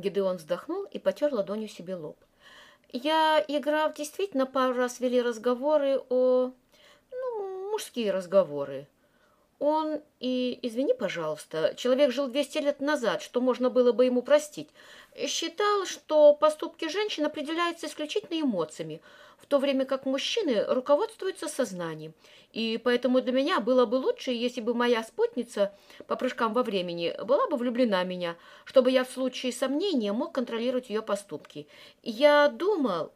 Гидеон вздохнул и потер ладонью себе лоб. Я и граф действительно пару раз вели разговоры о... Ну, мужские разговоры. Он и, извини, пожалуйста, человек жил 200 лет назад, что можно было бы ему простить, считал, что поступки женщин определяются исключительно эмоциями, в то время как мужчины руководствуются сознанием. И поэтому для меня было бы лучше, если бы моя спутница по прыжкам во времени была бы влюблена в меня, чтобы я в случае сомнения мог контролировать ее поступки. Я думал...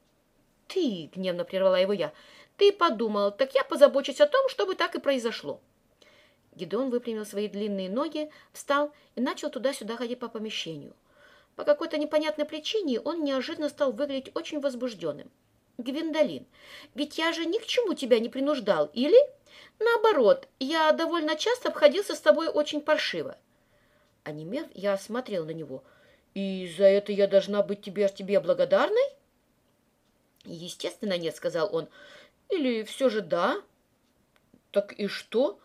Ты, гневно прервала его я, ты подумал, так я позабочусь о том, чтобы так и произошло. Гидеон выпрямил свои длинные ноги, встал и начал туда-сюда ходить по помещению. По какой-то непонятной причине он неожиданно стал выглядеть очень возбужденным. «Гвиндолин, ведь я же ни к чему тебя не принуждал, или...» «Наоборот, я довольно часто обходился с тобой очень паршиво». Онемев, я смотрел на него. «И за это я должна быть тебе, тебе благодарной?» «Естественно, нет», — сказал он. «Или все же да?» «Так и что?»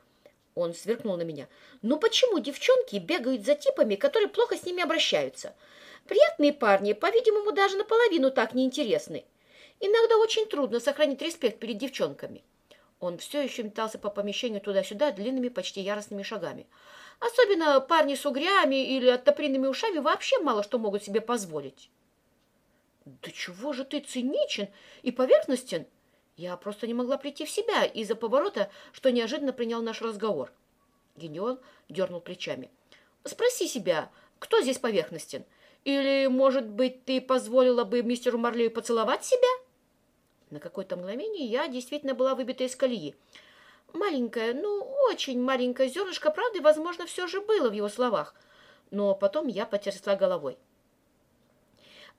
Он сверкнул на меня. «Ну почему девчонки бегают за типами, которые плохо с ними обращаются? Приятные парни, по-видимому, даже наполовину так неинтересны. Иногда очень трудно сохранить респект перед девчонками». Он все еще метался по помещению туда-сюда длинными, почти яростными шагами. Особенно парни с угрями или оттопренными ушами вообще мало что могут себе позволить. «Да чего же ты циничен и поверхностен?» Я просто не могла прийти в себя из-за поворота, что неожиданно принял наш разговор. Генеон дернул плечами. «Спроси себя, кто здесь поверхностен? Или, может быть, ты позволила бы мистеру Марлею поцеловать себя?» На какое-то мгновение я действительно была выбита из колеи. Маленькое, ну, очень маленькое зернышко правды, возможно, все же было в его словах. Но потом я потрясла головой.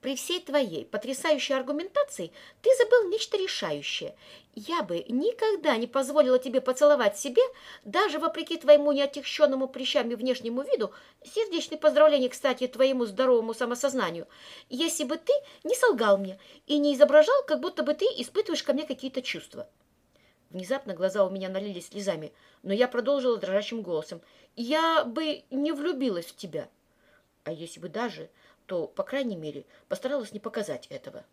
При всей твоей потрясающей аргументации ты забыл нечто решающее. Я бы никогда не позволила тебе поцеловать себе, даже вопреки твоему неотягченному прыщами внешнему виду, сердечные поздравления, кстати, твоему здоровому самосознанию, если бы ты не солгал мне и не изображал, как будто бы ты испытываешь ко мне какие-то чувства. Внезапно глаза у меня налились слезами, но я продолжила дрожащим голосом. «Я бы не влюбилась в тебя. А если бы даже, то, по крайней мере, постаралась не показать этого».